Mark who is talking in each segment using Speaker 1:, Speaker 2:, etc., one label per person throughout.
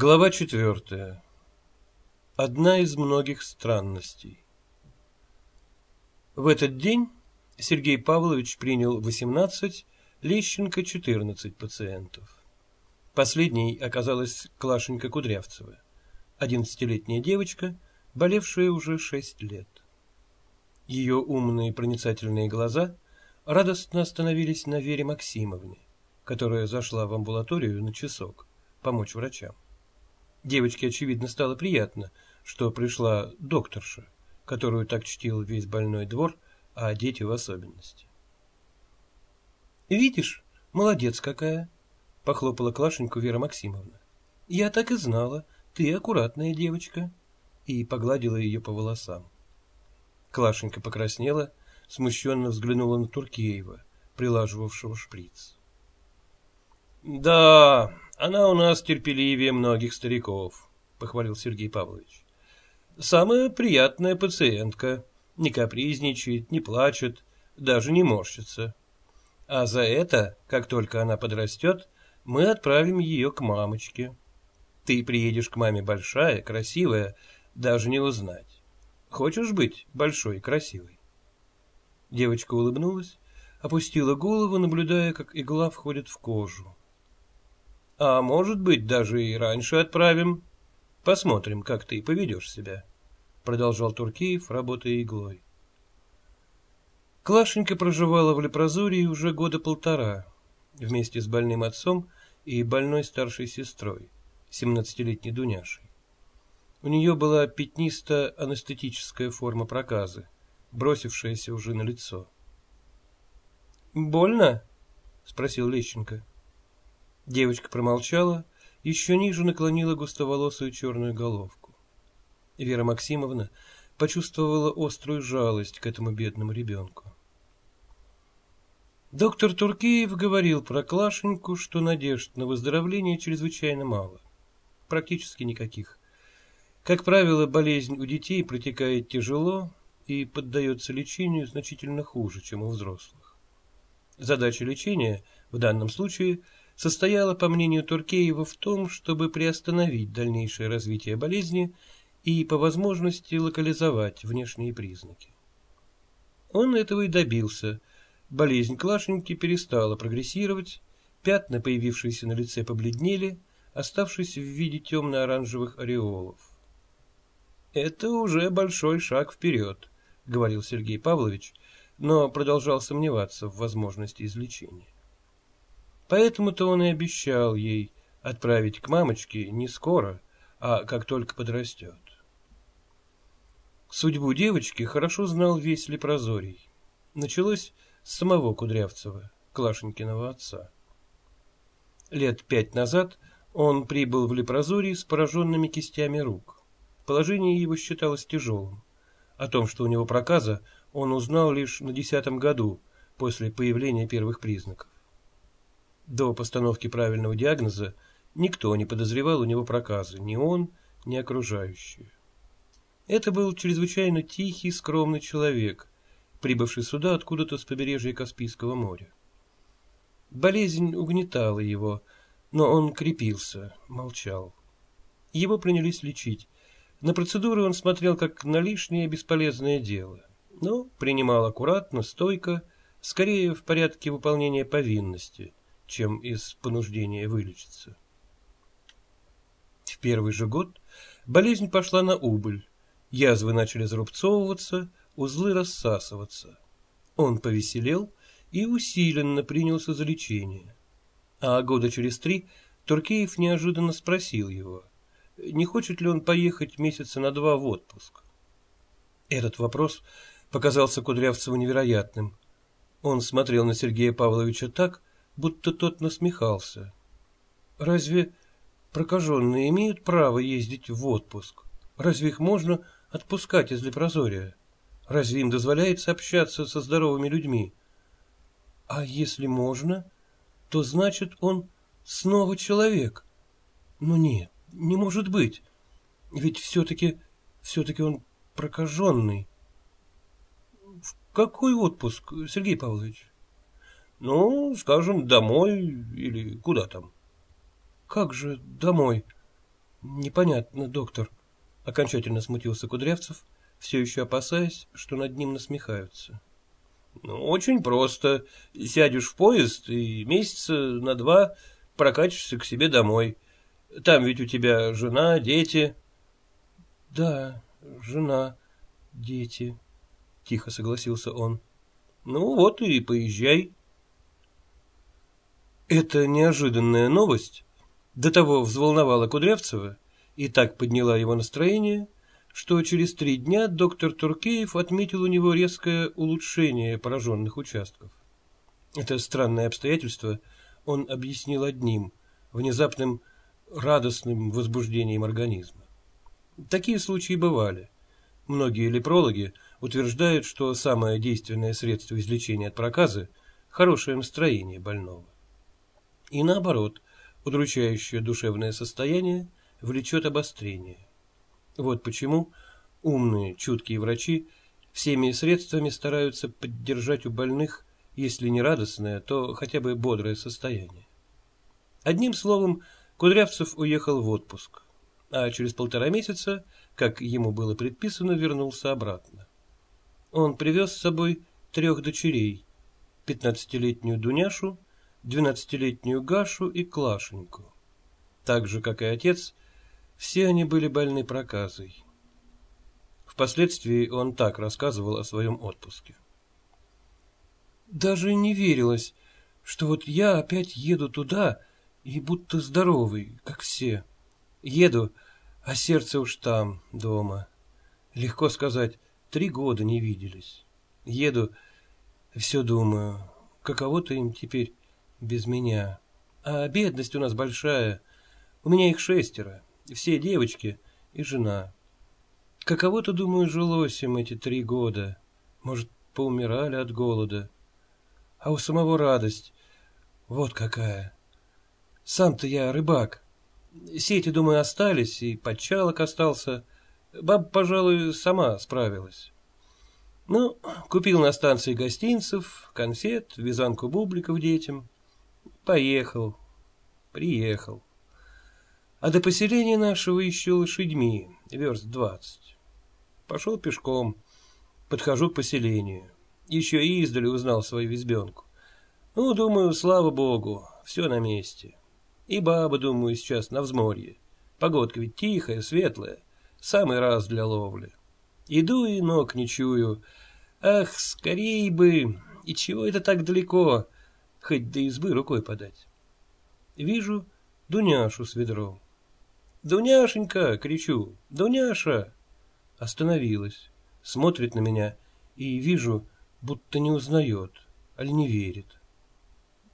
Speaker 1: Глава четвертая. Одна из многих странностей. В этот день Сергей Павлович принял 18, Лещенко 14 пациентов. Последней оказалась Клашенька Кудрявцева, 11-летняя девочка, болевшая уже 6 лет. Ее умные проницательные глаза радостно остановились на Вере Максимовне, которая зашла в амбулаторию на часок помочь врачам. Девочке, очевидно, стало приятно, что пришла докторша, которую так чтил весь больной двор, а дети в особенности. «Видишь, молодец какая!» — похлопала Клашеньку Вера Максимовна. «Я так и знала, ты аккуратная девочка!» И погладила ее по волосам. Клашенька покраснела, смущенно взглянула на Туркеева, прилаживавшего шприц. «Да, она у нас терпеливее многих стариков», — похвалил Сергей Павлович. «Самая приятная пациентка, не капризничает, не плачет, даже не морщится. А за это, как только она подрастет, мы отправим ее к мамочке. Ты приедешь к маме большая, красивая, даже не узнать. Хочешь быть большой и красивой?» Девочка улыбнулась, опустила голову, наблюдая, как игла входит в кожу. А может быть, даже и раньше отправим. Посмотрим, как ты поведешь себя, продолжал Туркиев, работая иглой. Клашенька проживала в Лепрозории уже года полтора, вместе с больным отцом и больной старшей сестрой, семнадцатилетней Дуняшей. У нее была пятнисто-анестетическая форма проказы, бросившаяся уже на лицо. «Больно?» — спросил Лещенко. Девочка промолчала, еще ниже наклонила густоволосую черную головку. Вера Максимовна почувствовала острую жалость к этому бедному ребенку. Доктор Туркеев говорил про Клашеньку, что надежд на выздоровление чрезвычайно мало. Практически никаких. Как правило, болезнь у детей протекает тяжело и поддается лечению значительно хуже, чем у взрослых. Задача лечения в данном случае – состояла, по мнению Туркеева, в том, чтобы приостановить дальнейшее развитие болезни и, по возможности, локализовать внешние признаки. Он этого и добился. Болезнь Клашеньки перестала прогрессировать, пятна, появившиеся на лице, побледнели, оставшись в виде темно-оранжевых ореолов. «Это уже большой шаг вперед», — говорил Сергей Павлович, но продолжал сомневаться в возможности излечения. Поэтому-то он и обещал ей отправить к мамочке не скоро, а как только подрастет. Судьбу девочки хорошо знал весь Лепрозорий. Началось с самого Кудрявцева, Клашенькиного отца. Лет пять назад он прибыл в Лепрозорий с пораженными кистями рук. Положение его считалось тяжелым. О том, что у него проказа, он узнал лишь на десятом году после появления первых признаков. До постановки правильного диагноза никто не подозревал у него проказы, ни он, ни окружающие. Это был чрезвычайно тихий, скромный человек, прибывший сюда откуда-то с побережья Каспийского моря. Болезнь угнетала его, но он крепился, молчал. Его принялись лечить. На процедуры он смотрел как на лишнее бесполезное дело, но принимал аккуратно, стойко, скорее в порядке выполнения повинности – чем из понуждения вылечиться. В первый же год болезнь пошла на убыль, язвы начали зарубцовываться, узлы рассасываться. Он повеселел и усиленно принялся за лечение. А года через три Туркеев неожиданно спросил его, не хочет ли он поехать месяца на два в отпуск. Этот вопрос показался Кудрявцеву невероятным. Он смотрел на Сергея Павловича так, будто тот насмехался. Разве прокаженные имеют право ездить в отпуск? Разве их можно отпускать из лепрозория? Разве им дозволяется общаться со здоровыми людьми? А если можно, то значит он снова человек. Но нет, не может быть. Ведь все-таки, все-таки он прокаженный. В какой отпуск, Сергей Павлович? Ну, скажем, домой или куда там. Как же домой? Непонятно, доктор. Окончательно смутился Кудрявцев, все еще опасаясь, что над ним насмехаются.
Speaker 2: Ну, очень просто. Сядешь в поезд и месяца на два прокатишься к себе домой. Там ведь у тебя жена, дети.
Speaker 1: Да, жена, дети, тихо согласился он.
Speaker 2: Ну вот и поезжай.
Speaker 1: Эта неожиданная новость до того взволновала Кудрявцева и так подняла его настроение, что через три дня доктор Туркеев отметил у него резкое улучшение пораженных участков. Это странное обстоятельство он объяснил одним, внезапным радостным возбуждением организма. Такие случаи бывали. Многие лепрологи утверждают, что самое действенное средство излечения от проказы – хорошее настроение больного. И наоборот, удручающее душевное состояние влечет обострение. Вот почему умные, чуткие врачи всеми средствами стараются поддержать у больных, если не радостное, то хотя бы бодрое состояние. Одним словом, Кудрявцев уехал в отпуск, а через полтора месяца, как ему было предписано, вернулся обратно. Он привез с собой трех дочерей, пятнадцатилетнюю Дуняшу, двенадцатилетнюю Гашу и Клашеньку. Так же, как и отец, все они были больны проказой. Впоследствии он так рассказывал о своем отпуске. Даже не верилось, что вот я опять еду туда и будто здоровый, как все. Еду, а сердце уж там, дома. Легко сказать, три года не виделись. Еду, все думаю, каково-то им теперь без меня. А бедность у нас большая, у меня их шестеро все девочки и жена. Каково-то, думаю, жилось им эти три года. Может, поумирали от голода. А у самого радость. Вот какая. Сам-то я рыбак. Сети, думаю, остались, и подчалок остался. Баба, пожалуй, сама справилась. Ну, купил на станции гостинцев, конфет, вязанку бубликов детям. Поехал, приехал а до поселения нашего еще лошадьми, верст двадцать. Пошел пешком, подхожу к поселению. Еще и издали узнал свою избенку. Ну, думаю, слава богу, все на месте. И баба, думаю, сейчас на взморье. Погодка ведь тихая, светлая, самый раз для ловли. Иду и ног не чую. Ах, скорей бы! И чего это так далеко? Хоть до избы рукой подать. Вижу Дуняшу с ведром. «Дуняшенька!» — кричу. «Дуняша!» Остановилась, смотрит на меня и вижу, будто не узнает, али не верит.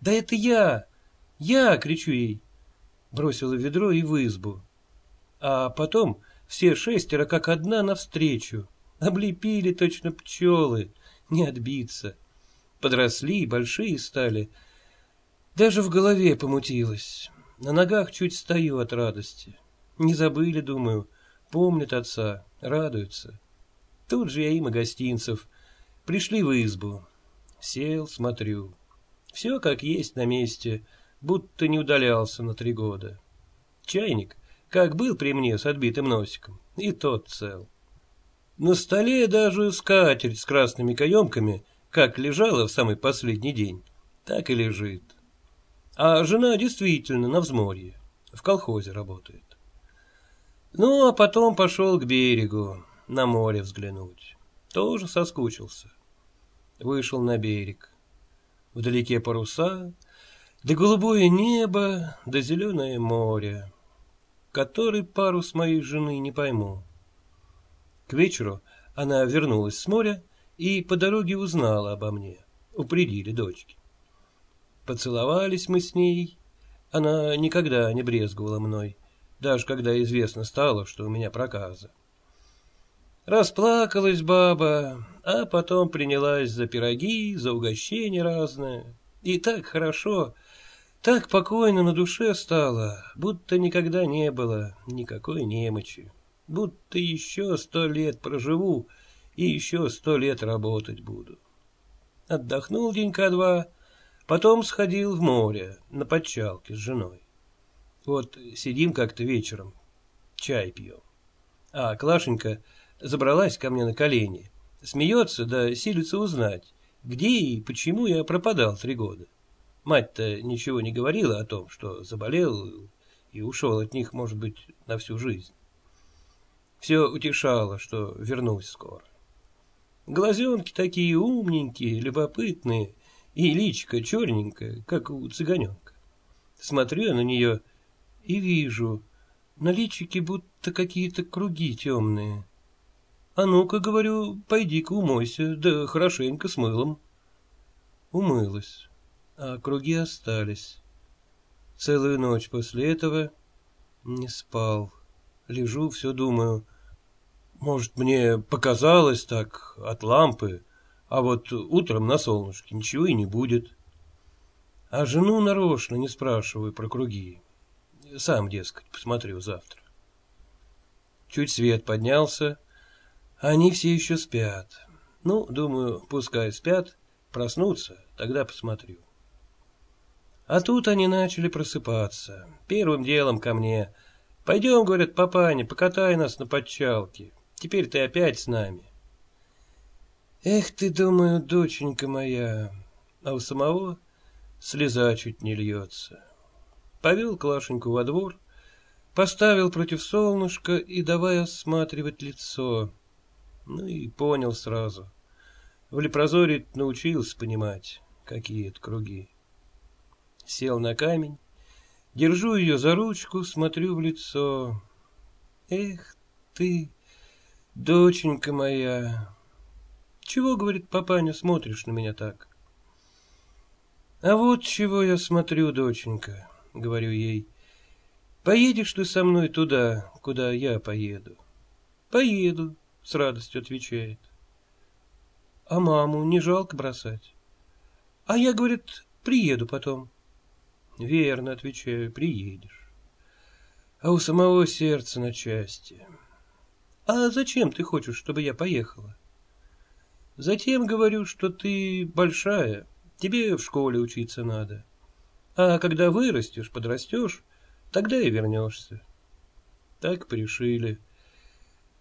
Speaker 1: «Да это я! Я!» — кричу ей. Бросила ведро и в избу. А потом все шестеро как одна навстречу. Облепили точно пчелы, не отбиться. Подросли, большие стали. Даже в голове помутилось. На ногах чуть стою от радости. Не забыли, думаю, помнят отца, радуются. Тут же я им и гостинцев. Пришли в избу. Сел, смотрю. Все как есть на месте, будто не удалялся на три года. Чайник, как был при мне с отбитым носиком, и тот цел. На столе даже скатерть с красными каемками, как лежала в самый последний день, так и лежит. А жена действительно на взморье, в колхозе работает. Ну, а потом пошел к берегу, на море взглянуть. Тоже соскучился. Вышел на берег. Вдалеке паруса, да голубое небо, да зеленое море. Который парус моей жены не пойму. К вечеру она вернулась с моря и по дороге узнала обо мне. Упредили дочки. Поцеловались мы с ней. Она никогда не брезговала мной даже когда известно стало, что у меня проказа. Расплакалась баба, а потом принялась за пироги, за угощения разные. И так хорошо, так покойно на душе стало, будто никогда не было никакой немочи, будто еще сто лет проживу и еще сто лет работать буду. Отдохнул денька два, потом сходил в море на подчалке с женой. Вот сидим как-то вечером.
Speaker 2: чай пьем. А Клашенька забралась ко мне на колени, смеется да силится узнать, где и почему я пропадал три года. Мать-то ничего не говорила о том, что заболел и ушел от них, может быть, на всю жизнь. Все утешало, что вернусь скоро. Глазенки такие умненькие, любопытные, и личка черненькая, как у цыганенка. Смотрю на нее и вижу, на личике будто какие-то круги темные. А ну-ка, говорю, пойди-ка умойся, да хорошенько с мылом. Умылась, а круги остались. Целую ночь после этого не спал. Лежу, все думаю. Может, мне показалось так от лампы, а вот утром на солнышке ничего и не будет. А жену нарочно не спрашиваю про круги. Сам, дескать, посмотрю завтра. Чуть свет поднялся, они все еще спят. Ну, думаю, пускай спят, проснутся, тогда посмотрю. А тут они начали просыпаться. Первым делом ко мне. Пойдем, говорят, папаня, покатай нас на подчалке. Теперь ты опять с нами. Эх ты, думаю, доченька моя. А у самого слеза чуть не льется. Повел Клашеньку во двор, поставил против солнышка и давай осматривать лицо. Ну и понял сразу. В лепрозоре научился понимать, какие это круги. Сел на камень, держу ее за ручку, смотрю в лицо. Эх ты, доченька моя, чего, говорит папаня, смотришь на меня так? А вот чего я смотрю, доченька, говорю ей. Поедешь ты со мной туда, куда я поеду? Поеду, с радостью отвечает. А маму не жалко бросать? А я, говорит, приеду потом. Верно, отвечаю, приедешь. А у самого сердца на части. А зачем ты хочешь, чтобы я поехала? Затем говорю, что ты большая, Тебе в школе учиться надо. А когда вырастешь, подрастешь, тогда и вернешься. Так пришили.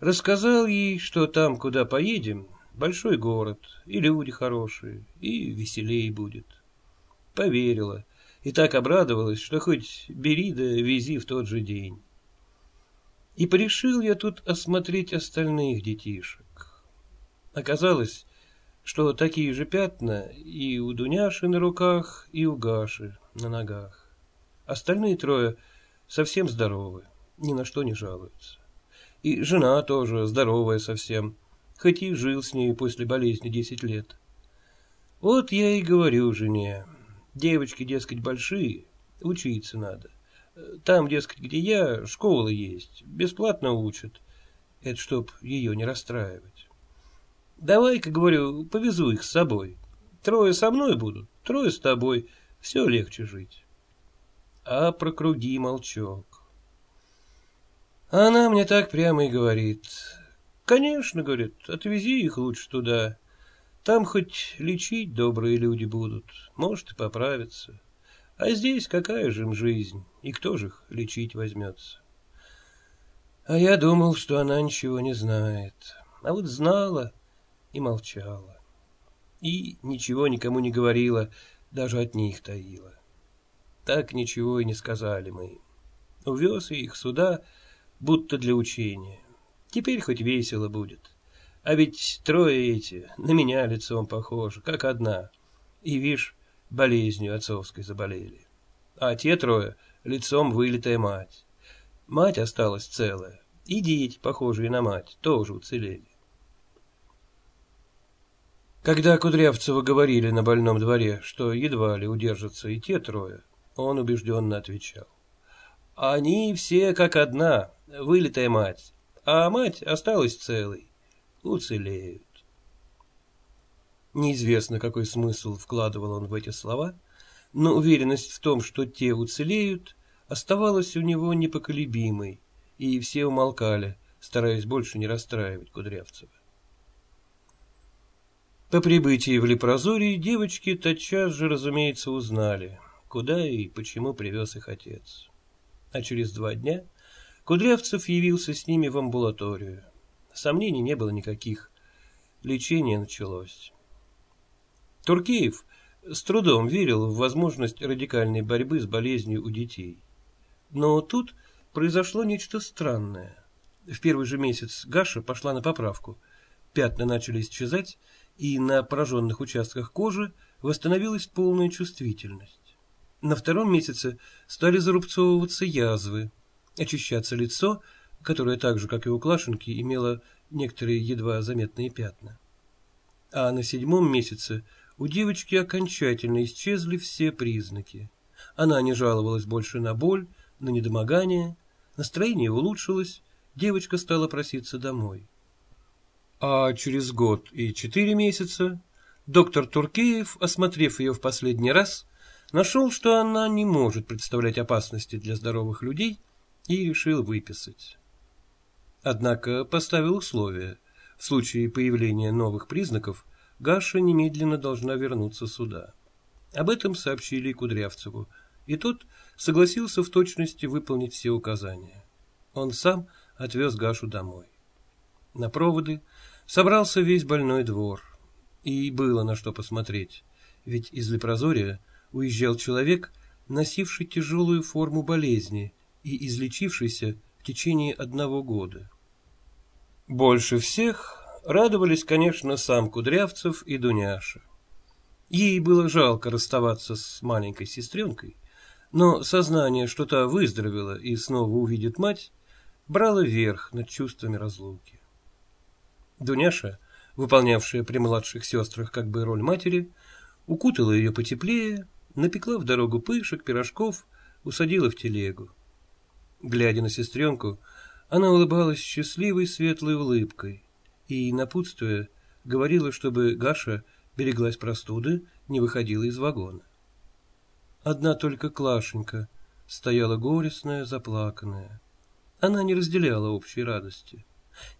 Speaker 2: Рассказал ей, что там, куда поедем, большой город, и люди хорошие, и веселей будет. Поверила, и так обрадовалась, что хоть бери да вези в тот же день. И порешил я тут осмотреть остальных детишек. Оказалось, что такие же пятна и у Дуняши на руках, и у Гаши на ногах. Остальные трое совсем здоровы, ни на что не жалуются. И жена тоже здоровая совсем, хоть и жил с ней после болезни десять лет. Вот я и говорю жене, девочки, дескать, большие, учиться надо. Там, дескать, где я, школа есть, бесплатно учат. Это чтоб ее не расстраивать. Давай-ка, говорю, повезу их с собой. Трое со мной будут, трое с тобой. Все легче жить. А про круги молчок. Она мне так прямо и говорит. Конечно, говорит, отвези их лучше туда. Там хоть лечить добрые люди будут, может и поправиться. А здесь какая же им жизнь, и кто же их лечить возьмется? А я думал, что она ничего не знает. А вот знала и молчала. И ничего никому не говорила, даже от них таила. Так ничего и не сказали мы. Увез их сюда, будто для учения. Теперь хоть весело будет. А ведь трое эти на меня лицом похожи, как одна. И, вишь, болезнью отцовской заболели. А те трое лицом вылитая мать. Мать осталась целая, и дети, похожие на мать, тоже уцелели. Когда Кудрявцева говорили на больном дворе, что едва ли удержатся и те трое, он убежденно отвечал. Они все как одна, вылитая мать, а мать осталась целой, уцелеют. Неизвестно, какой смысл вкладывал он в эти слова, но уверенность в том, что те уцелеют, оставалась у него непоколебимой, и все умолкали, стараясь больше не расстраивать Кудрявцева. По прибытии в Лепрозорий девочки тотчас же, разумеется, узнали, куда и почему привез их отец. А через два дня Кудрявцев явился с ними в амбулаторию. Сомнений не было никаких. Лечение началось. Туркеев с трудом верил в возможность радикальной борьбы с болезнью у детей. Но тут произошло нечто странное. В первый же месяц Гаша пошла на поправку. Пятна начали исчезать, и на пораженных участках кожи восстановилась полная чувствительность. На втором месяце стали зарубцовываться язвы, очищаться лицо, которое так же, как и у Клашенки, имело некоторые едва заметные пятна. А на седьмом месяце у девочки окончательно исчезли все признаки. Она не жаловалась больше на боль, на недомогание, настроение улучшилось, девочка стала проситься домой. А через год и четыре месяца доктор Туркеев, осмотрев ее в последний раз, нашел, что она не может представлять опасности для здоровых людей и решил выписать. Однако поставил условие. В случае появления новых признаков Гаша немедленно должна вернуться сюда. Об этом сообщили Кудрявцеву, и тот согласился в точности выполнить все указания. Он сам отвез Гашу домой. На проводы собрался весь больной двор, и было на что посмотреть, ведь из Лепрозория уезжал человек, носивший тяжелую форму болезни и излечившийся в течение одного года. Больше всех радовались, конечно, сам Кудрявцев и Дуняша. Ей было жалко расставаться с маленькой сестренкой, но сознание, что та выздоровела и снова увидит мать, брало верх над чувствами разлуки. Дуняша, выполнявшая при младших сестрах как бы роль матери, укутала ее потеплее, напекла в дорогу пышек, пирожков, усадила в телегу. Глядя на сестренку, она улыбалась счастливой светлой улыбкой и, напутствуя, говорила, чтобы Гаша береглась простуды, не выходила из вагона. Одна только Клашенька стояла горестная, заплаканная. Она не разделяла общей радости.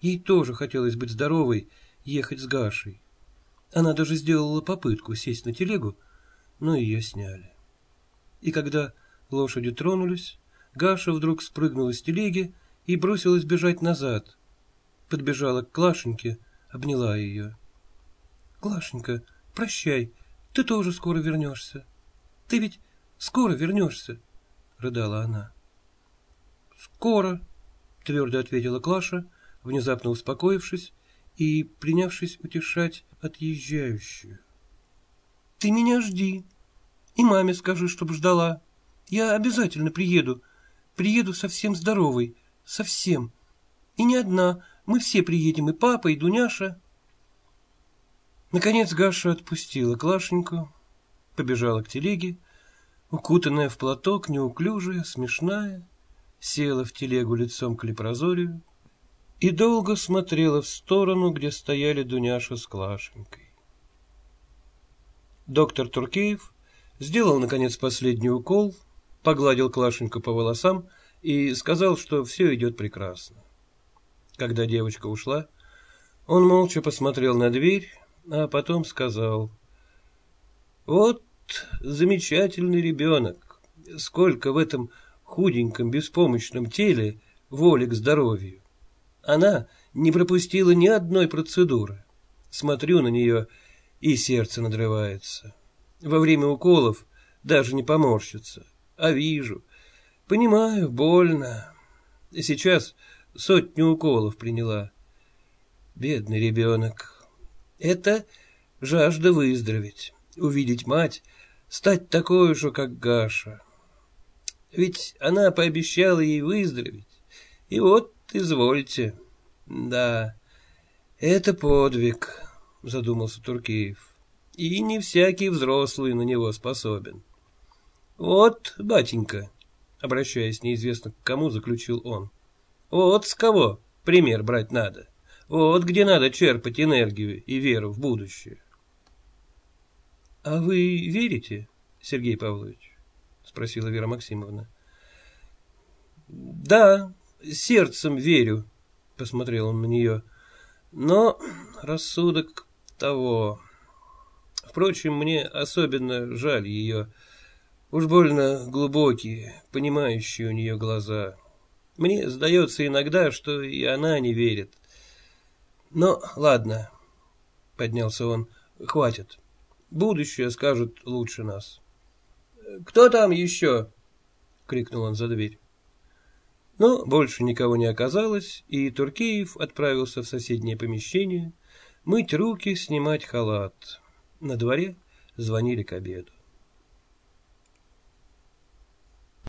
Speaker 2: Ей тоже хотелось быть здоровой, ехать с Гашей. Она даже сделала попытку сесть на телегу, но ее сняли. И когда лошади тронулись, Гаша вдруг спрыгнула с телеги и бросилась бежать назад. Подбежала к Клашеньке, обняла ее. — Клашенька, прощай, ты тоже скоро вернешься. Ты ведь скоро вернешься, — рыдала она. — Скоро, — твердо ответила Клаша, внезапно успокоившись и принявшись утешать отъезжающую. — Ты меня жди. И маме скажи, чтоб ждала. Я обязательно приеду. Приеду совсем здоровый, совсем. И не одна, мы все приедем, и папа, и Дуняша. Наконец Гаша отпустила Клашеньку, побежала к телеге, укутанная в платок, неуклюжая, смешная, села в телегу лицом к лепрозорию и долго смотрела в сторону, где стояли Дуняша с Клашенькой. Доктор Туркеев сделал, наконец, последний укол, погладил Клашеньку по волосам и сказал, что все идет прекрасно. Когда девочка ушла, он молча посмотрел на дверь, а потом сказал, «Вот замечательный ребенок, сколько в этом худеньком беспомощном теле воли к здоровью. Она не пропустила ни одной процедуры. Смотрю на нее, и сердце надрывается. Во время уколов даже не поморщится, а вижу, Понимаю, больно. Сейчас сотню уколов приняла. Бедный ребенок. Это жажда выздороветь, увидеть мать, стать такой же, как Гаша. Ведь она пообещала ей выздороветь. И вот, извольте. Да, это подвиг, задумался Туркеев. И не всякий взрослый на него способен. Вот, батенька, обращаясь неизвестно к кому, заключил он. Вот с кого пример брать надо. Вот где надо черпать энергию и веру в будущее. — А вы верите, Сергей Павлович? — спросила Вера Максимовна. — Да, сердцем верю, — посмотрел он на нее. — Но рассудок того... Впрочем, мне особенно жаль ее... Уж больно глубокие, понимающие у нее глаза. Мне сдается иногда, что и она не верит. Но ладно, поднялся он, хватит. Будущее скажут лучше нас. Кто там еще? крикнул он за дверь. Но больше никого не оказалось, и Туркеев отправился в соседнее помещение мыть руки, снимать халат. На дворе звонили к обеду.